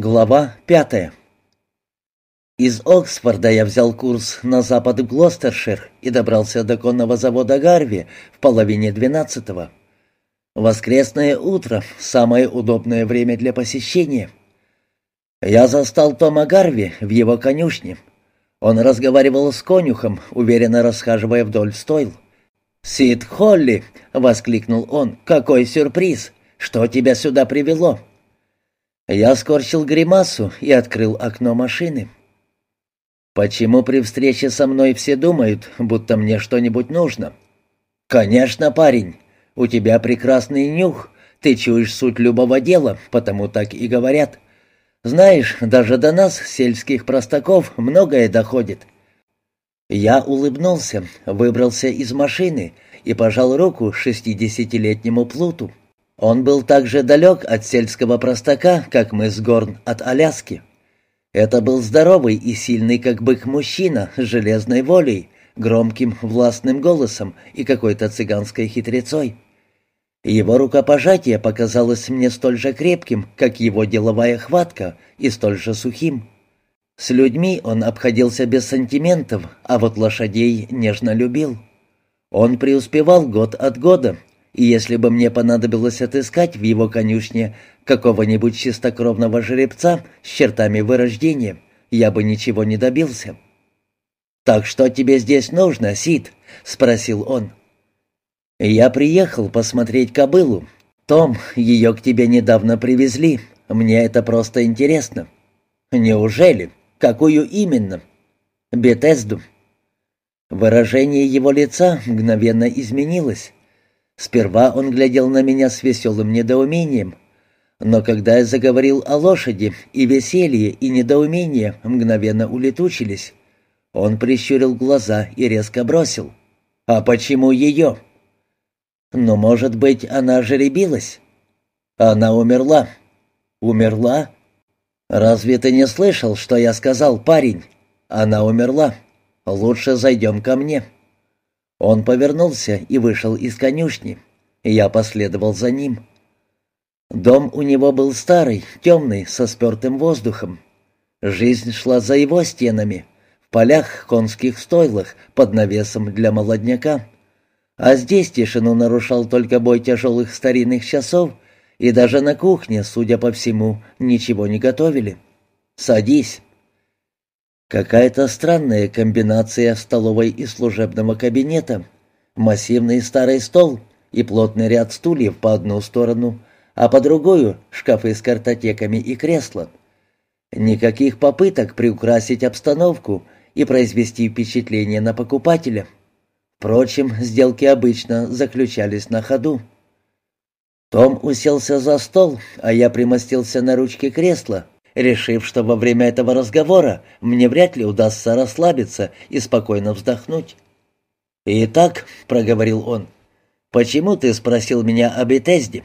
Глава пятая Из Оксфорда я взял курс на запад в Глостершир и добрался до конного завода Гарви в половине двенадцатого. Воскресное утро — самое удобное время для посещения. Я застал Тома Гарви в его конюшне. Он разговаривал с конюхом, уверенно расхаживая вдоль стойл. «Сид Холли!» — воскликнул он. «Какой сюрприз! Что тебя сюда привело?» Я скорчил гримасу и открыл окно машины. «Почему при встрече со мной все думают, будто мне что-нибудь нужно?» «Конечно, парень. У тебя прекрасный нюх. Ты чуешь суть любого дела, потому так и говорят. Знаешь, даже до нас, сельских простаков, многое доходит». Я улыбнулся, выбрался из машины и пожал руку шестидесятилетнему плуту. Он был так же далек от сельского простака, как мы с Горн от Аляски. Это был здоровый и сильный, как бык, мужчина с железной волей, громким властным голосом и какой-то цыганской хитрецой. Его рукопожатие показалось мне столь же крепким, как его деловая хватка, и столь же сухим. С людьми он обходился без сантиментов, а вот лошадей нежно любил. Он преуспевал год от года, и если бы мне понадобилось отыскать в его конюшне какого-нибудь чистокровного жеребца с чертами вырождения, я бы ничего не добился. «Так что тебе здесь нужно, Сид?» — спросил он. «Я приехал посмотреть кобылу. Том, ее к тебе недавно привезли. Мне это просто интересно». «Неужели? Какую именно?» «Бетезду». Выражение его лица мгновенно изменилось. Сперва он глядел на меня с веселым недоумением, но когда я заговорил о лошади, и веселье, и недоумение мгновенно улетучились, он прищурил глаза и резко бросил. «А почему ее?» «Ну, может быть, она жеребилась?» «Она умерла». «Умерла?» «Разве ты не слышал, что я сказал, парень? Она умерла. Лучше зайдем ко мне». Он повернулся и вышел из конюшни. Я последовал за ним. Дом у него был старый, темный, со спертым воздухом. Жизнь шла за его стенами, в полях, конских стойлах, под навесом для молодняка. А здесь тишину нарушал только бой тяжелых старинных часов, и даже на кухне, судя по всему, ничего не готовили. «Садись». Какая-то странная комбинация столовой и служебного кабинета. Массивный старый стол и плотный ряд стульев по одну сторону, а по другую — шкафы с картотеками и кресла. Никаких попыток приукрасить обстановку и произвести впечатление на покупателя. Впрочем, сделки обычно заключались на ходу. Том уселся за стол, а я примостился на ручке кресла, решив, что во время этого разговора мне вряд ли удастся расслабиться и спокойно вздохнуть. «Итак», — проговорил он, — «почему ты спросил меня об Этезде?»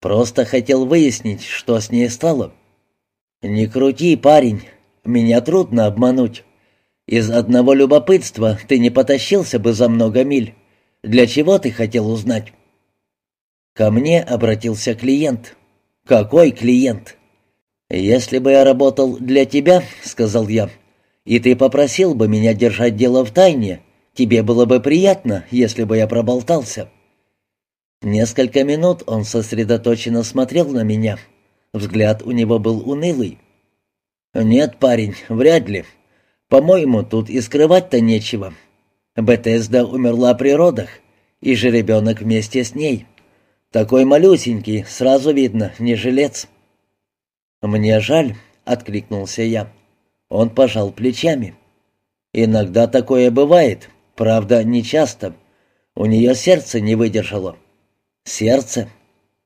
«Просто хотел выяснить, что с ней стало». «Не крути, парень, меня трудно обмануть. Из одного любопытства ты не потащился бы за много миль. Для чего ты хотел узнать?» Ко мне обратился клиент. «Какой клиент?» «Если бы я работал для тебя, — сказал я, — и ты попросил бы меня держать дело в тайне, тебе было бы приятно, если бы я проболтался». Несколько минут он сосредоточенно смотрел на меня. Взгляд у него был унылый. «Нет, парень, вряд ли. По-моему, тут и скрывать-то нечего. Бетезда умерла при родах, и же ребенок вместе с ней. Такой малюсенький, сразу видно, не жилец». «Мне жаль», — откликнулся я. Он пожал плечами. «Иногда такое бывает, правда, не часто. У нее сердце не выдержало». «Сердце?»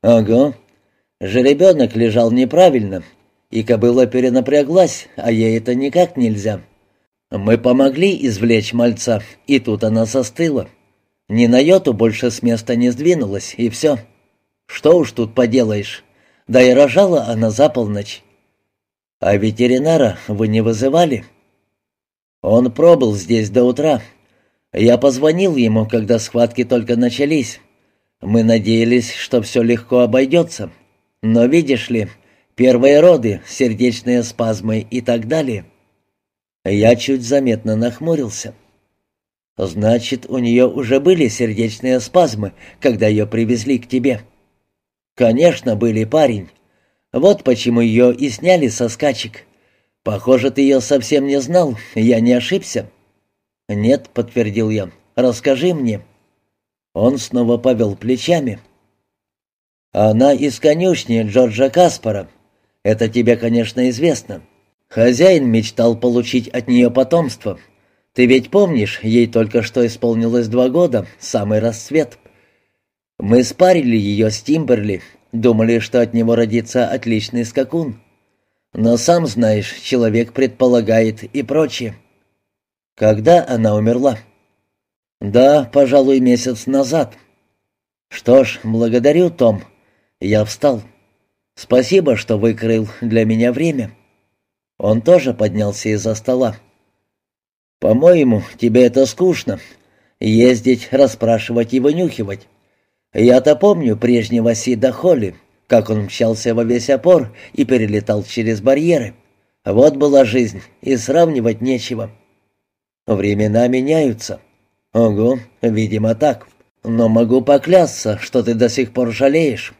«Ага. Жеребенок лежал неправильно, и кобыла перенапряглась, а ей это никак нельзя. Мы помогли извлечь мальца, и тут она застыла. Ни на йоту больше с места не сдвинулась, и все. Что уж тут поделаешь». Да и рожала она за полночь. А ветеринара вы не вызывали? Он пробыл здесь до утра. Я позвонил ему, когда схватки только начались. Мы надеялись, что все легко обойдется. Но, видишь ли, Первые роды, сердечные спазмы и так далее. Я чуть заметно нахмурился. Значит, у нее уже были сердечные спазмы, когда ее привезли к тебе. Конечно, были, парень. Вот почему ее и сняли со скачек. Похоже, ты ее совсем не знал, я не ошибся. Нет, подтвердил я. Расскажи мне. Он снова повел плечами. Она из конюшни Джорджа Каспара. Это тебе, конечно, известно. Хозяин мечтал получить от нее потомство. Ты ведь помнишь, ей только что исполнилось два года, самый расцвет. Мы спарили ее с Тимберли, думали, что от него родится отличный скакун. Но сам знаешь, человек предполагает и прочее. Когда она умерла? Да, пожалуй, месяц назад. Что ж, благодарю, Том. Я встал. Спасибо, что выкрыл для меня время. Он тоже поднялся из-за стола. По-моему, тебе это скучно. Ездить, расспрашивать и вынюхивать. Я-то помню прежнего Сида Холли, как он мчался во весь опор и перелетал через барьеры. Вот была жизнь, и сравнивать нечего. Времена меняются. Ого, видимо так. Но могу поклясться, что ты до сих пор жалеешь.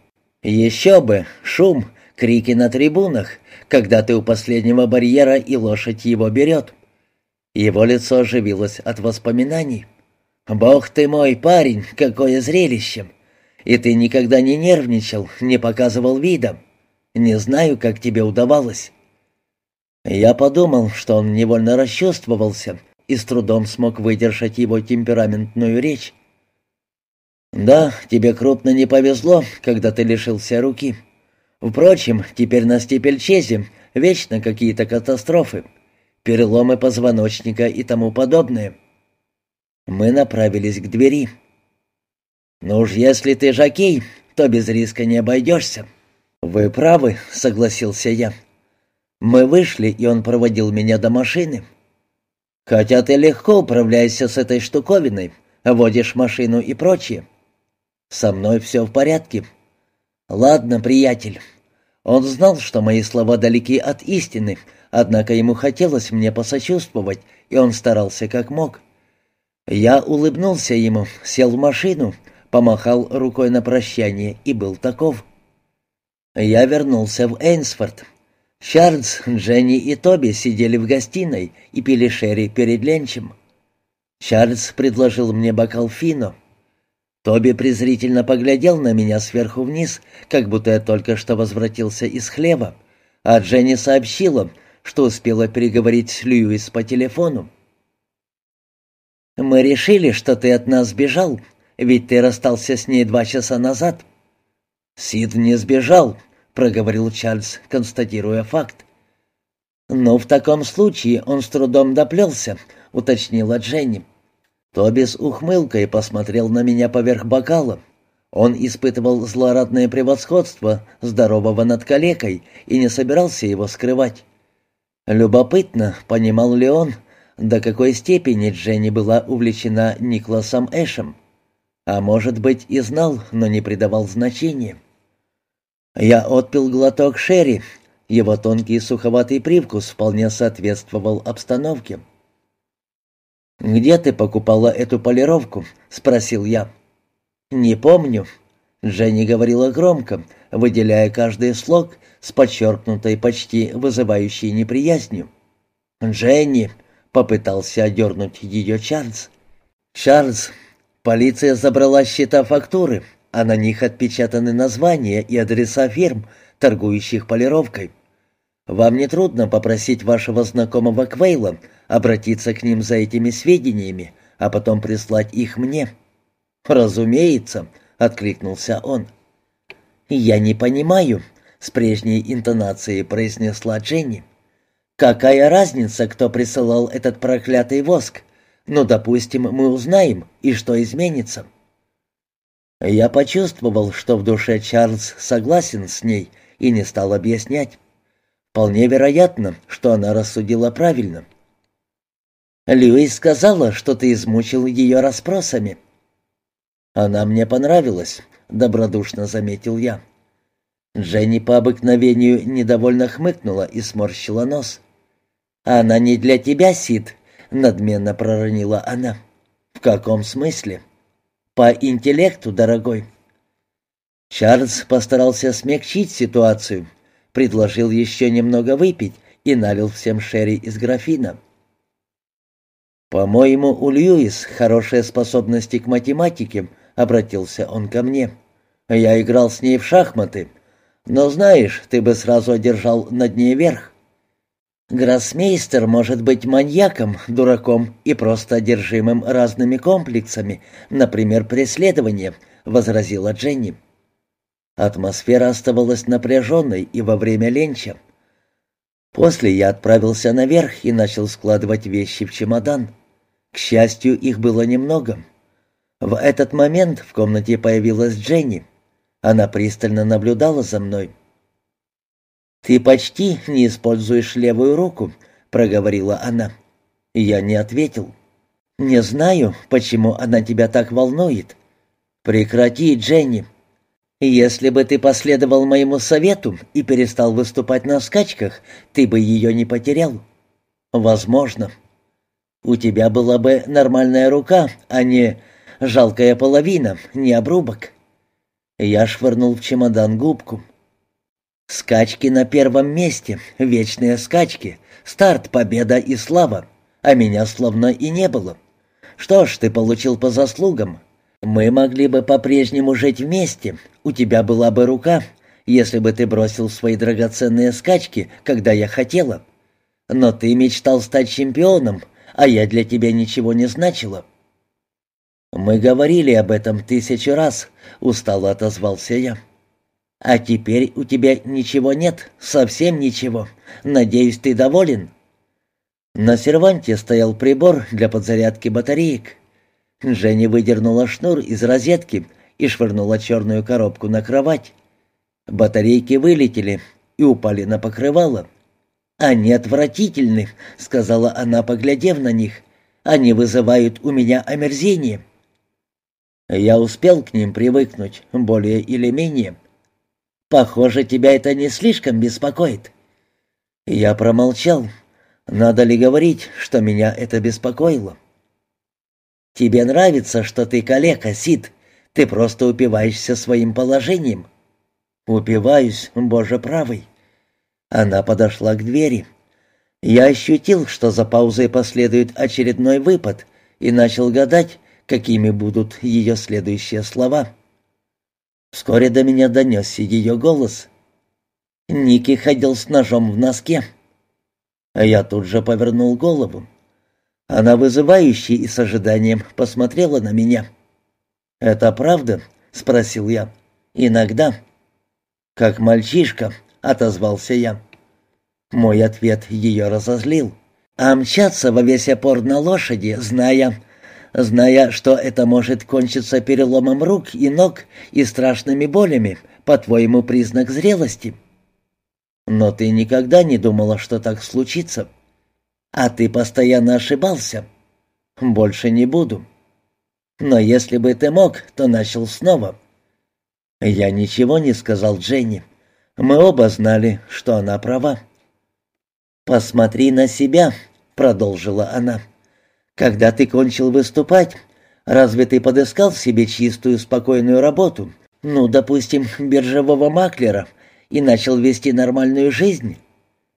Еще бы, шум, крики на трибунах, когда ты у последнего барьера и лошадь его берет. Его лицо оживилось от воспоминаний. «Бог ты мой, парень, какое зрелище! И ты никогда не нервничал, не показывал вида. Не знаю, как тебе удавалось». Я подумал, что он невольно расчувствовался и с трудом смог выдержать его темпераментную речь. «Да, тебе крупно не повезло, когда ты лишился руки. Впрочем, теперь на степельчезе вечно какие-то катастрофы, переломы позвоночника и тому подобное». Мы направились к двери. «Ну уж если ты жокей, то без риска не обойдешься». «Вы правы», — согласился я. Мы вышли, и он проводил меня до машины. «Хотя ты легко управляешься с этой штуковиной, водишь машину и прочее». «Со мной все в порядке». «Ладно, приятель». Он знал, что мои слова далеки от истины, однако ему хотелось мне посочувствовать, и он старался как мог. Я улыбнулся ему, сел в машину, помахал рукой на прощание и был таков. Я вернулся в Эйнсфорд. Чарльз, Дженни и Тоби сидели в гостиной и пили шерри перед ленчем. Чарльз предложил мне бокал фино — Тоби презрительно поглядел на меня сверху вниз, как будто я только что возвратился из хлева, а Дженни сообщила, что успела переговорить с Льюис по телефону. «Мы решили, что ты от нас сбежал, ведь ты расстался с ней два часа назад». «Сид не сбежал», — проговорил Чарльз, констатируя факт. «Но в таком случае он с трудом доплелся», — уточнила Дженни. Тоби с ухмылкой посмотрел на меня поверх бокала. Он испытывал злорадное превосходство здорового над калекой и не собирался его скрывать. Любопытно, понимал ли он, до какой степени Дженни была увлечена Никласом Эшем. А может быть и знал, но не придавал значения. Я отпил глоток шерри. Его тонкий суховатый привкус вполне соответствовал обстановке. «Где ты покупала эту полировку?» — спросил я. «Не помню». Дженни говорила громко, выделяя каждый слог с подчеркнутой, почти вызывающей неприязнью. «Дженни!» — попытался одернуть ее Чарльз. «Чарльз, полиция забрала счета фактуры, а на них отпечатаны названия и адреса фирм, торгующих полировкой. Вам не трудно попросить вашего знакомого Квейла обратиться к ним за этими сведениями, а потом прислать их мне?» «Разумеется», — откликнулся он. «Я не понимаю», — с прежней интонацией произнесла Дженни. «Какая разница, кто присылал этот проклятый воск? Ну, допустим, мы узнаем, и что изменится?» Я почувствовал, что в душе Чарльз согласен с ней и не стал объяснять. Вполне вероятно, что она рассудила правильно. «Льюис сказала, что ты измучил ее расспросами». «Она мне понравилась», — добродушно заметил я. Дженни по обыкновению недовольно хмыкнула и сморщила нос. «Она не для тебя, Сид», — надменно проронила она. «В каком смысле?» «По интеллекту, дорогой». Чарльз постарался смягчить ситуацию, предложил еще немного выпить и налил всем шерри из графина. «По-моему, у Льюис хорошие способности к математике», — обратился он ко мне. «Я играл с ней в шахматы, но, знаешь, ты бы сразу одержал над ней верх». Гроссмейстер может быть маньяком, дураком и просто одержимым разными комплексами, например, преследованием, — возразила Дженни. Атмосфера оставалась напряженной и во время ленча. После я отправился наверх и начал складывать вещи в чемодан. К счастью, их было немного. В этот момент в комнате появилась Дженни. Она пристально наблюдала за мной. «Ты почти не используешь левую руку», — проговорила она. Я не ответил. «Не знаю, почему она тебя так волнует». «Прекрати, Дженни. Если бы ты последовал моему совету и перестал выступать на скачках, ты бы ее не потерял». «Возможно», у тебя была бы нормальная рука, а не жалкая половина, не обрубок. Я швырнул в чемодан губку. Скачки на первом месте, вечные скачки, старт, победа и слава, а меня словно и не было. Что ж, ты получил по заслугам. Мы могли бы по-прежнему жить вместе, у тебя была бы рука, если бы ты бросил свои драгоценные скачки, когда я хотела. Но ты мечтал стать чемпионом, а я для тебя ничего не значила». «Мы говорили об этом тысячу раз», — устало отозвался я. «А теперь у тебя ничего нет, совсем ничего. Надеюсь, ты доволен?» На серванте стоял прибор для подзарядки батареек. Женя выдернула шнур из розетки и швырнула черную коробку на кровать. Батарейки вылетели и упали на покрывало. «Они отвратительны», — сказала она, поглядев на них. «Они вызывают у меня омерзение». Я успел к ним привыкнуть, более или менее. «Похоже, тебя это не слишком беспокоит». Я промолчал. Надо ли говорить, что меня это беспокоило? «Тебе нравится, что ты калека, Сид? Ты просто упиваешься своим положением». «Упиваюсь, Боже правый». Она подошла к двери. Я ощутил, что за паузой последует очередной выпад, и начал гадать, какими будут ее следующие слова. Вскоре до меня донесся ее голос. Ники ходил с ножом в носке. А я тут же повернул голову. Она вызывающе и с ожиданием посмотрела на меня. «Это правда?» — спросил я. «Иногда». «Как мальчишка», — отозвался я. Мой ответ ее разозлил. А мчаться во весь опор на лошади, зная, зная, что это может кончиться переломом рук и ног и страшными болями, по-твоему, признак зрелости. Но ты никогда не думала, что так случится. А ты постоянно ошибался. Больше не буду. Но если бы ты мог, то начал снова. Я ничего не сказал Дженни. Мы оба знали, что она права. «Посмотри на себя», — продолжила она. «Когда ты кончил выступать, разве ты подыскал себе чистую, спокойную работу, ну, допустим, биржевого маклера, и начал вести нормальную жизнь?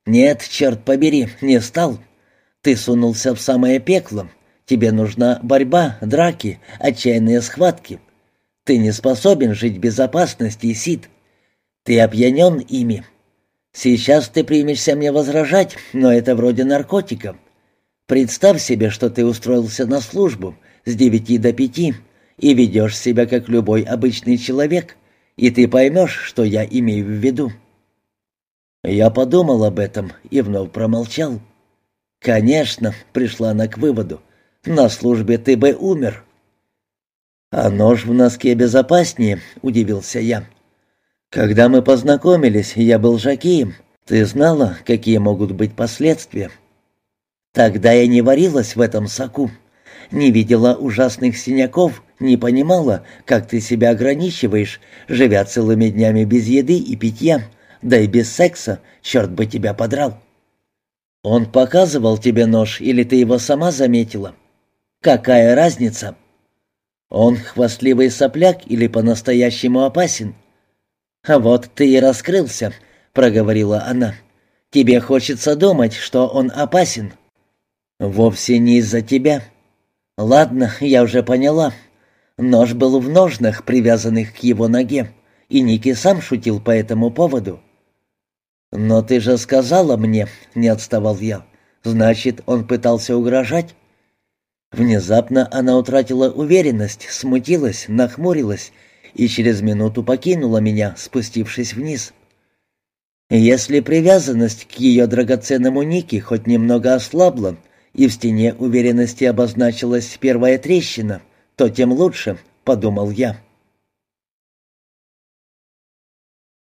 Нет, черт побери, не стал. Ты сунулся в самое пекло. Тебе нужна борьба, драки, отчаянные схватки. Ты не способен жить в безопасности, Сид. Ты опьянен ими. Сейчас ты примешься мне возражать, но это вроде наркотика. Представь себе, что ты устроился на службу с девяти до пяти и ведешь себя как любой обычный человек, и ты поймешь, что я имею в виду». Я подумал об этом и вновь промолчал. «Конечно», — пришла она к выводу, — «на службе ты бы умер». «А нож в носке безопаснее», — удивился я. «Когда мы познакомились, я был жакеем. Ты знала, какие могут быть последствия?» «Тогда я не варилась в этом соку, не видела ужасных синяков, не понимала, как ты себя ограничиваешь, живя целыми днями без еды и питья, да и без секса, черт бы тебя подрал. Он показывал тебе нож, или ты его сама заметила? Какая разница? Он хвастливый сопляк или по-настоящему опасен? А вот ты и раскрылся, проговорила она. Тебе хочется думать, что он опасен. Вовсе не из-за тебя. Ладно, я уже поняла. Нож был в ножнах, привязанных к его ноге, и Ники сам шутил по этому поводу. «Но ты же сказала мне», — не отставал я. «Значит, он пытался угрожать?» Внезапно она утратила уверенность, смутилась, нахмурилась и через минуту покинула меня, спустившись вниз. Если привязанность к ее драгоценному Нике хоть немного ослабла, и в стене уверенности обозначилась первая трещина, то тем лучше, — подумал я.